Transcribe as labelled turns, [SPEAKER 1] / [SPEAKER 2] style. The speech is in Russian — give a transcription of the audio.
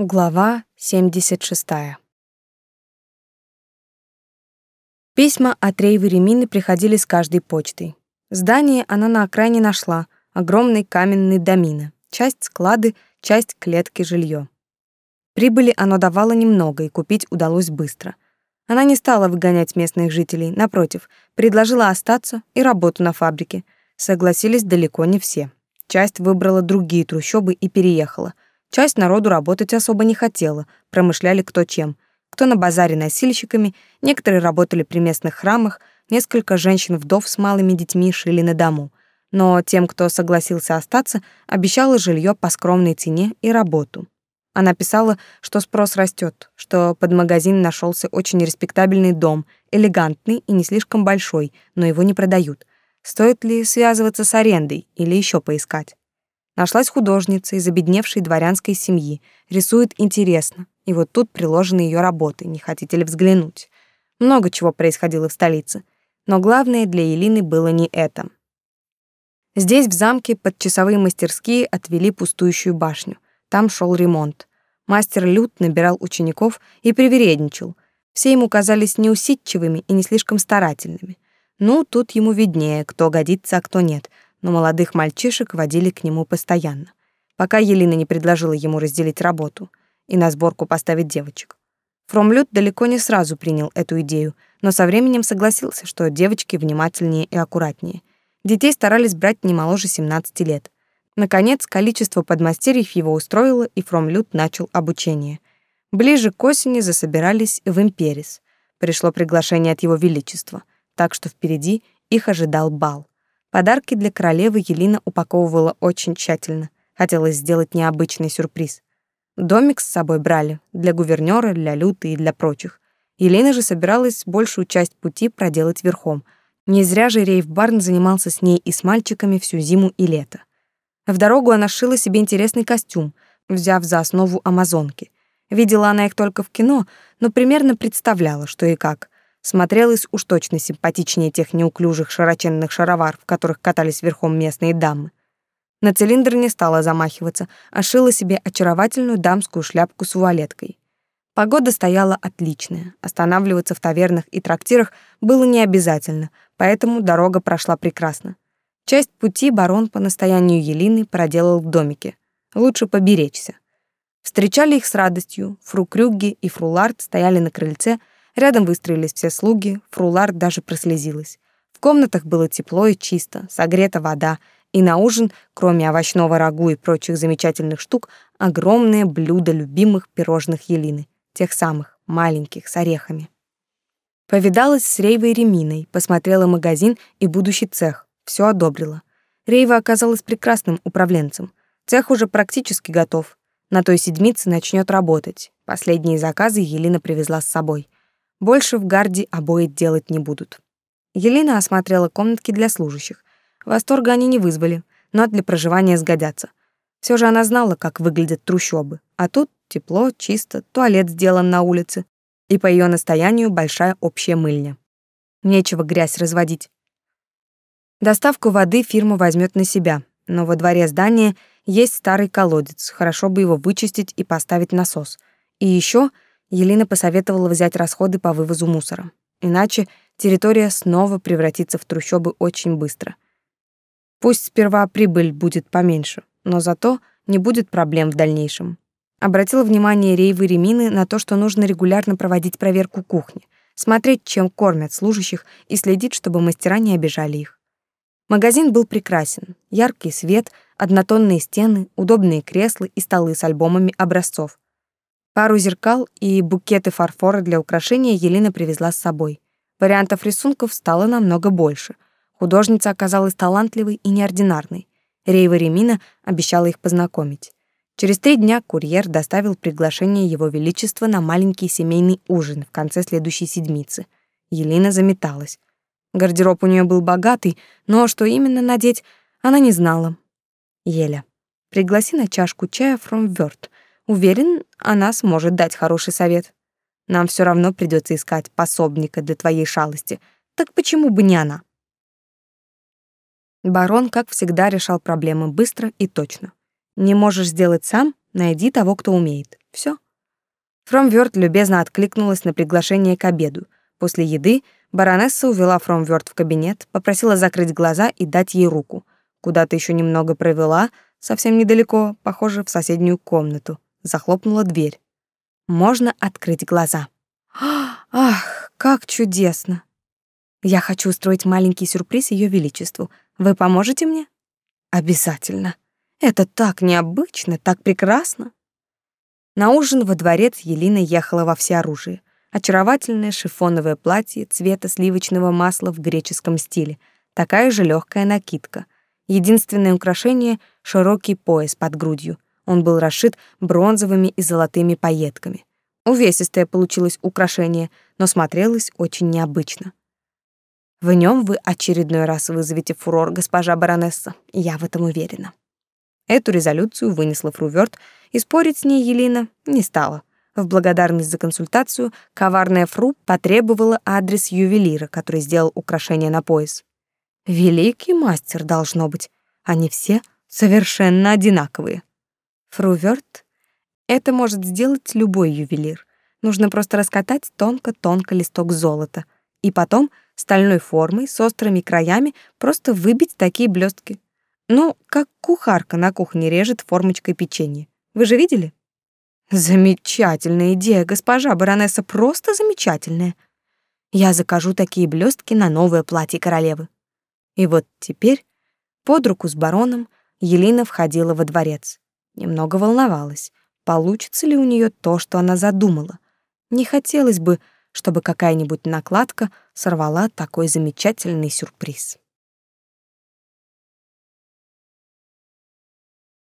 [SPEAKER 1] Глава 76. Письма от Рейвы Ремины приходили с каждой почтой. Здание она на окраине нашла, огромный каменный домина, часть склады, часть клетки жилье. Прибыли оно давало немного, и купить удалось быстро. Она не стала выгонять местных жителей, напротив, предложила остаться и работу на фабрике. Согласились далеко не все. Часть выбрала другие трущобы и переехала — Часть народу работать особо не хотела, промышляли кто чем. Кто на базаре носильщиками, некоторые работали при местных храмах, несколько женщин-вдов с малыми детьми шили на дому. Но тем, кто согласился остаться, обещала жилье по скромной цене и работу. Она писала, что спрос растет, что под магазин нашелся очень респектабельный дом, элегантный и не слишком большой, но его не продают. Стоит ли связываться с арендой или еще поискать? Нашлась художница из обедневшей дворянской семьи, рисует интересно, и вот тут приложены ее работы, не хотите ли взглянуть? Много чего происходило в столице, но главное для Елины было не это. Здесь, в замке, под часовые мастерские отвели пустующую башню. Там шел ремонт. Мастер Лют набирал учеников и привередничал. Все ему казались неусидчивыми и не слишком старательными. Ну, тут ему виднее, кто годится, а кто нет — но молодых мальчишек водили к нему постоянно, пока Елена не предложила ему разделить работу и на сборку поставить девочек. Фромлют далеко не сразу принял эту идею, но со временем согласился, что девочки внимательнее и аккуратнее. Детей старались брать не моложе 17 лет. Наконец, количество подмастерьев его устроило, и Фромлют начал обучение. Ближе к осени засобирались в Империс. Пришло приглашение от его величества, так что впереди их ожидал бал. Подарки для королевы Елена упаковывала очень тщательно. Хотелось сделать необычный сюрприз. Домик с собой брали для гувернёра, для Люты и для прочих. Елена же собиралась большую часть пути проделать верхом. Не зря же Рейв Барн занимался с ней и с мальчиками всю зиму и лето. В дорогу она шила себе интересный костюм, взяв за основу амазонки. Видела она их только в кино, но примерно представляла, что и как — смотрелась уж точно симпатичнее тех неуклюжих широченных шаровар, в которых катались верхом местные дамы. На цилиндр не стала замахиваться, а шила себе очаровательную дамскую шляпку с вуалеткой. Погода стояла отличная, останавливаться в тавернах и трактирах было не обязательно, поэтому дорога прошла прекрасно. Часть пути барон по настоянию Елины проделал в домике. Лучше поберечься. Встречали их с радостью. Фру Крюгге и Фру Ларт стояли на крыльце, Рядом выстроились все слуги, фрулар даже прослезилась. В комнатах было тепло и чисто, согрета вода, и на ужин, кроме овощного рагу и прочих замечательных штук, огромное блюдо любимых пирожных Елины, тех самых, маленьких, с орехами. Повидалась с Рейвой Реминой, посмотрела магазин и будущий цех, все одобрила. Рейва оказалась прекрасным управленцем. Цех уже практически готов. На той седмице начнет работать. Последние заказы Елена привезла с собой. Больше в гарде обои делать не будут. Елена осмотрела комнатки для служащих. Восторга они не вызвали, но для проживания сгодятся. Все же она знала, как выглядят трущобы. А тут тепло, чисто, туалет сделан на улице. И по ее настоянию большая общая мыльня. Нечего грязь разводить. Доставку воды фирма возьмет на себя, но во дворе здания есть старый колодец, хорошо бы его вычистить и поставить насос. И еще Елена посоветовала взять расходы по вывозу мусора. Иначе территория снова превратится в трущобы очень быстро. Пусть сперва прибыль будет поменьше, но зато не будет проблем в дальнейшем. Обратила внимание Рейвы Ремины на то, что нужно регулярно проводить проверку кухни, смотреть, чем кормят служащих и следить, чтобы мастера не обижали их. Магазин был прекрасен. Яркий свет, однотонные стены, удобные кресла и столы с альбомами образцов. Пару зеркал и букеты фарфора для украшения Елена привезла с собой. Вариантов рисунков стало намного больше. Художница оказалась талантливой и неординарной. Рейва Ремина обещала их познакомить. Через три дня курьер доставил приглашение Его Величества на маленький семейный ужин в конце следующей седмицы. Елена заметалась. Гардероб у нее был богатый, но что именно надеть, она не знала. Еля, пригласи на чашку чая фромверт. Уверен, она сможет дать хороший совет. Нам все равно придется искать пособника для твоей шалости. Так почему бы не она? Барон, как всегда, решал проблемы быстро и точно. Не можешь сделать сам, найди того, кто умеет. Все. Фромвёрт любезно откликнулась на приглашение к обеду. После еды баронесса увела Фромвёрт в кабинет, попросила закрыть глаза и дать ей руку. Куда-то еще немного провела, совсем недалеко, похоже, в соседнюю комнату. Захлопнула дверь. Можно открыть глаза. Ах, как чудесно! Я хочу устроить маленький сюрприз Ее Величеству. Вы поможете мне? Обязательно. Это так необычно, так прекрасно. На ужин во дворец Елена ехала во всеоружии. Очаровательное шифоновое платье цвета сливочного масла в греческом стиле, такая же легкая накидка. Единственное украшение — широкий пояс под грудью. Он был расшит бронзовыми и золотыми пайетками. Увесистое получилось украшение, но смотрелось очень необычно. В нем вы очередной раз вызовете фурор, госпожа баронесса, я в этом уверена. Эту резолюцию вынесла Фрувёрт, и спорить с ней Елена не стала. В благодарность за консультацию коварная Фру потребовала адрес ювелира, который сделал украшение на пояс. Великий мастер должно быть. Они все совершенно одинаковые. Фрувёрт это может сделать любой ювелир. Нужно просто раскатать тонко-тонко листок золота и потом стальной формой с острыми краями просто выбить такие блестки. Ну, как кухарка на кухне режет формочкой печенье. Вы же видели? Замечательная идея, госпожа баронесса, просто замечательная. Я закажу такие блестки на новое платье королевы. И вот теперь под руку с бароном Елена входила во дворец. Немного волновалась, получится ли у нее то, что она задумала. Не хотелось бы, чтобы какая-нибудь накладка сорвала такой замечательный сюрприз.